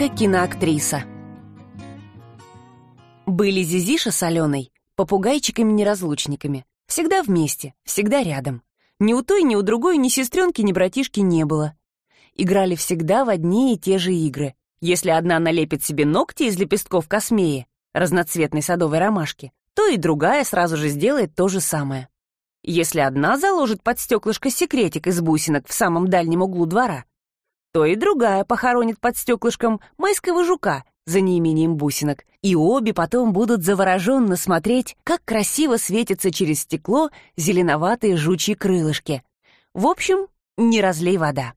Литка-киноактриса Были Зизиша с Аленой попугайчиками-неразлучниками. Всегда вместе, всегда рядом. Ни у той, ни у другой, ни сестренки, ни братишки не было. Играли всегда в одни и те же игры. Если одна налепит себе ногти из лепестков космеи, разноцветной садовой ромашки, то и другая сразу же сделает то же самое. Если одна заложит под стеклышко секретик из бусинок в самом дальнем углу двора, то и другая похоронит под стеклышком майского жука за неимением бусинок, и обе потом будут завороженно смотреть, как красиво светятся через стекло зеленоватые жучьи крылышки. В общем, не разлей вода.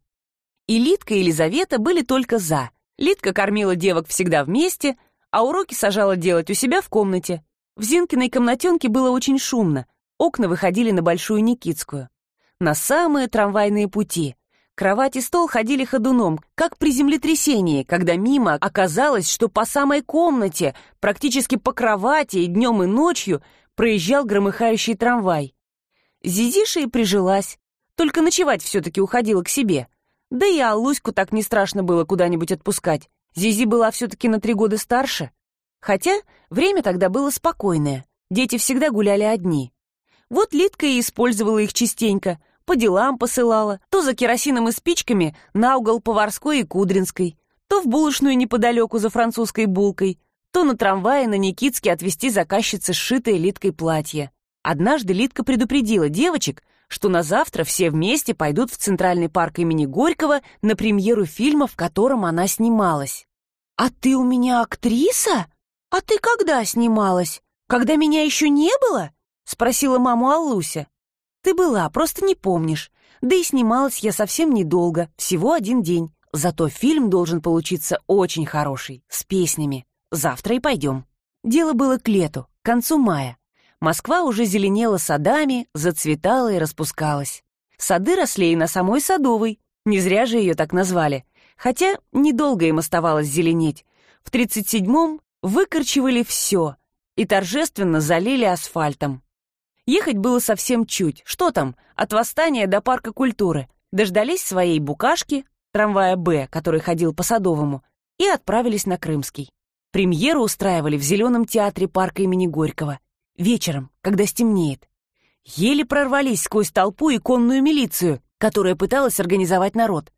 И Литка и Елизавета были только «за». Литка кормила девок всегда вместе, а уроки сажала делать у себя в комнате. В Зинкиной комнатенке было очень шумно, окна выходили на Большую Никитскую. На самые трамвайные пути. Кровать и стол ходили ходуном, как при землетрясении, когда мимо оказалось, что по самой комнате, практически по кровати и днем и ночью проезжал громыхающий трамвай. Зизиша и прижилась, только ночевать все-таки уходила к себе. Да и Аллуську так не страшно было куда-нибудь отпускать. Зизи была все-таки на три года старше. Хотя время тогда было спокойное, дети всегда гуляли одни. Вот Литка и использовала их частенько, по делам посылала, то за керосином и спичками на угол Поварской и Кудринской, то в булочную неподалеку за французской булкой, то на трамвае на Никитске отвезти заказчице сшитое Литкой платье. Однажды Литка предупредила девочек, что на завтра все вместе пойдут в Центральный парк имени Горького на премьеру фильма, в котором она снималась. «А ты у меня актриса?» «А ты когда снималась? Когда меня еще не было?» — спросила маму Аллуся. «Ты была, просто не помнишь. Да и снималась я совсем недолго, всего один день. Зато фильм должен получиться очень хороший, с песнями. Завтра и пойдем». Дело было к лету, к концу мая. Москва уже зеленела садами, зацветала и распускалась. Сады росли и на самой Садовой, не зря же ее так назвали. Хотя недолго им оставалось зеленеть. В 37-м выкорчевали все и торжественно залили асфальтом. Ехать было совсем чуть. Что там, от восстания до парка культуры. Дождались своей букашки, трамвая «Б», который ходил по Садовому, и отправились на Крымский. Премьеру устраивали в Зеленом театре парка имени Горького. Вечером, когда стемнеет. Еле прорвались сквозь толпу и конную милицию, которая пыталась организовать народ.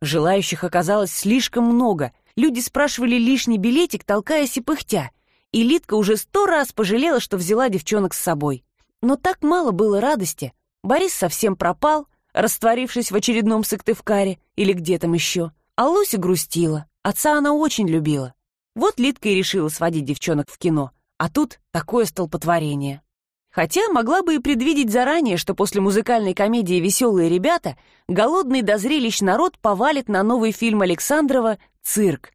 Желающих оказалось слишком много, Люди спрашивали лишний билетик, толкаясь и пыхтя. И Литка уже сто раз пожалела, что взяла девчонок с собой. Но так мало было радости. Борис совсем пропал, растворившись в очередном Сыктывкаре или где там еще. А Луся грустила. Отца она очень любила. Вот Литка и решила сводить девчонок в кино. А тут такое столпотворение. Хотя могла бы и предвидеть заранее, что после музыкальной комедии «Веселые ребята» голодный до зрелищ народ повалит на новый фильм Александрова «Цирк».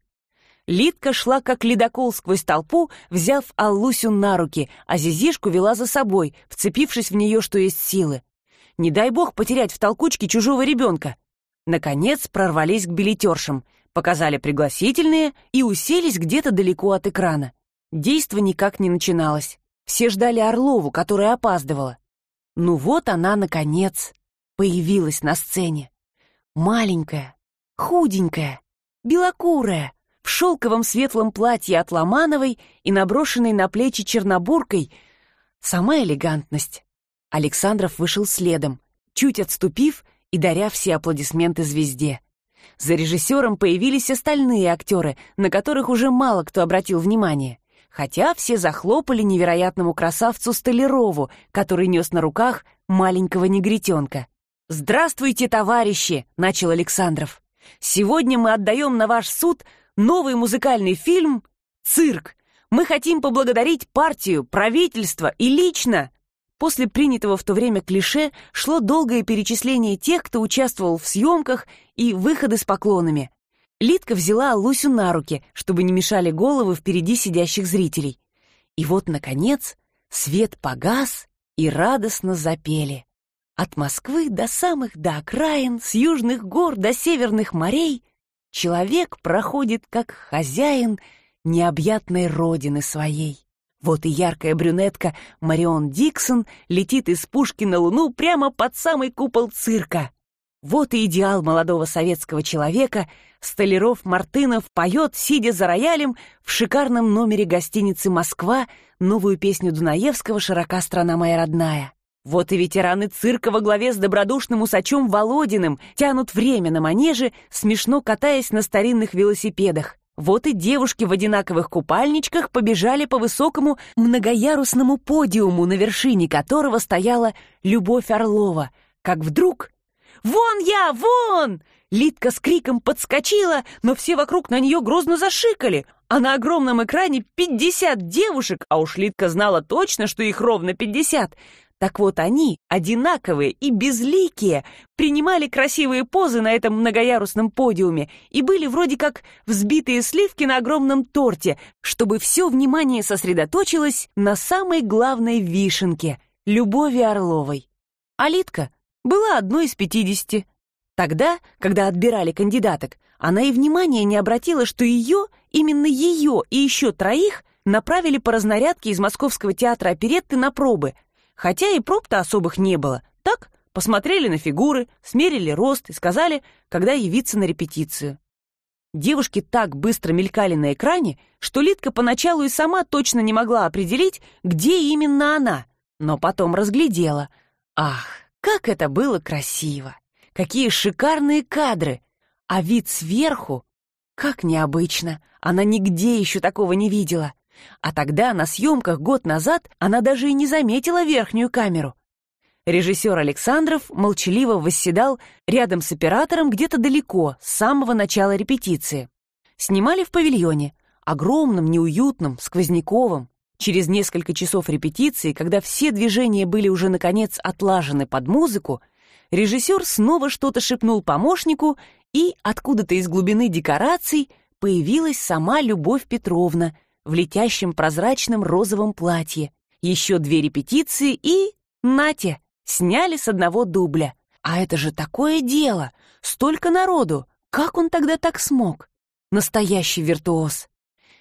Литка шла как ледокол сквозь толпу, взяв Аллусю на руки, а Зизишку вела за собой, вцепившись в нее, что есть силы. Не дай бог потерять в толкучке чужого ребенка. Наконец прорвались к билетершам, показали пригласительные и уселись где-то далеко от экрана. Действо никак не начиналось. Все ждали Орлову, которая опаздывала. Ну вот она, наконец, появилась на сцене. Маленькая, худенькая, белокурая, в шелковом светлом платье от Ломановой и наброшенной на плечи чернобуркой. Сама элегантность. Александров вышел следом, чуть отступив и даря все аплодисменты звезде. За режиссером появились остальные актеры, на которых уже мало кто обратил внимание хотя все захлопали невероятному красавцу Столярову, который нес на руках маленького негритенка. «Здравствуйте, товарищи!» — начал Александров. «Сегодня мы отдаем на ваш суд новый музыкальный фильм «Цирк». Мы хотим поблагодарить партию, правительство и лично...» После принятого в то время клише шло долгое перечисление тех, кто участвовал в съемках и выходы с поклонами. Литка взяла Лусю на руки, чтобы не мешали головы впереди сидящих зрителей. И вот, наконец, свет погас, и радостно запели. От Москвы до самых до окраин, с южных гор до северных морей человек проходит как хозяин необъятной родины своей. Вот и яркая брюнетка Марион Диксон летит из пушки на луну прямо под самый купол цирка. Вот и идеал молодого советского человека. Столяров Мартынов поет, сидя за роялем, в шикарном номере гостиницы «Москва» новую песню Дунаевского «Широка страна моя родная». Вот и ветераны цирка во главе с добродушным усачом Володиным тянут время на манеже, смешно катаясь на старинных велосипедах. Вот и девушки в одинаковых купальничках побежали по высокому многоярусному подиуму, на вершине которого стояла Любовь Орлова. Как вдруг «Вон я, вон!» Литка с криком подскочила, но все вокруг на нее грозно зашикали, а на огромном экране пятьдесят девушек, а уж Литка знала точно, что их ровно пятьдесят. Так вот они, одинаковые и безликие, принимали красивые позы на этом многоярусном подиуме и были вроде как взбитые сливки на огромном торте, чтобы все внимание сосредоточилось на самой главной вишенке — Любови Орловой. А Литка была одной из пятидесяти. Тогда, когда отбирали кандидаток, она и внимания не обратила, что ее, именно ее и еще троих направили по разнарядке из Московского театра оперетты на пробы, хотя и проб-то особых не было. Так, посмотрели на фигуры, смерили рост и сказали, когда явиться на репетицию. Девушки так быстро мелькали на экране, что Литка поначалу и сама точно не могла определить, где именно она, но потом разглядела. Ах, как это было красиво! Какие шикарные кадры! А вид сверху, как необычно, она нигде еще такого не видела. А тогда на съемках год назад она даже и не заметила верхнюю камеру. Режиссер Александров молчаливо восседал рядом с оператором где-то далеко, с самого начала репетиции. Снимали в павильоне, огромном, неуютном, сквозняковом. Через несколько часов репетиции, когда все движения были уже, наконец, отлажены под музыку, режиссер снова что-то шепнул помощнику, и откуда-то из глубины декораций появилась сама Любовь Петровна в летящем прозрачном розовом платье. Еще две репетиции и... Нате! Сняли с одного дубля. А это же такое дело! Столько народу! Как он тогда так смог? Настоящий виртуоз!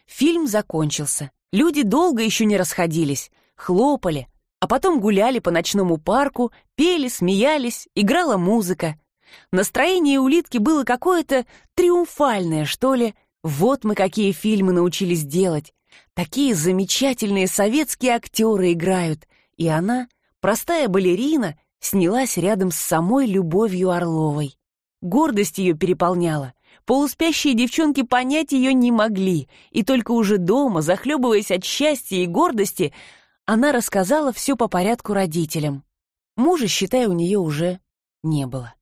Фильм закончился. Люди долго еще не расходились, хлопали, а потом гуляли по ночному парку, пели, смеялись, играла музыка. Настроение улитки было какое-то триумфальное, что ли. Вот мы какие фильмы научились делать. Такие замечательные советские актеры играют. И она, простая балерина, снялась рядом с самой Любовью Орловой. Гордость ее переполняла. Полуспящие девчонки понять ее не могли, и только уже дома, захлебываясь от счастья и гордости, она рассказала все по порядку родителям. Мужа, считай, у нее уже не было.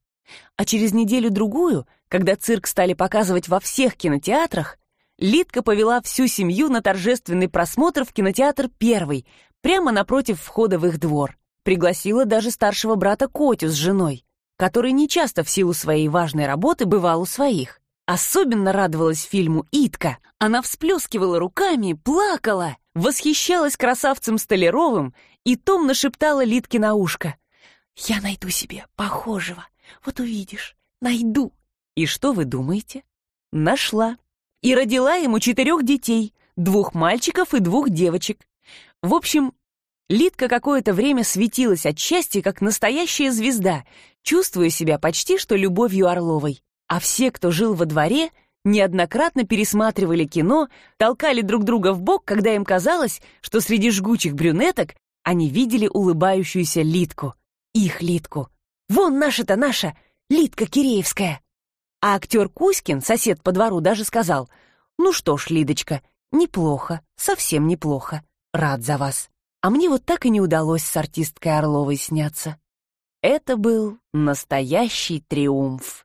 А через неделю-другую, когда цирк стали показывать во всех кинотеатрах, Литка повела всю семью на торжественный просмотр в кинотеатр «Первый», прямо напротив входа в их двор. Пригласила даже старшего брата Котю с женой, который нечасто в силу своей важной работы бывал у своих. Особенно радовалась фильму Итка. Она всплескивала руками, плакала, восхищалась красавцем Столяровым и томно шептала Литке на ушко. «Я найду себе похожего. Вот увидишь. Найду». И что вы думаете? Нашла. И родила ему четырех детей, двух мальчиков и двух девочек. В общем, Литка какое-то время светилась от счастья, как настоящая звезда, чувствуя себя почти что любовью Орловой. А все, кто жил во дворе, неоднократно пересматривали кино, толкали друг друга в бок, когда им казалось, что среди жгучих брюнеток они видели улыбающуюся Литку. Их Литку. Вон наша-то наша, Литка Киреевская. А актер Кузькин, сосед по двору, даже сказал, «Ну что ж, Лидочка, неплохо, совсем неплохо. Рад за вас. А мне вот так и не удалось с артисткой Орловой сняться». Это был настоящий триумф.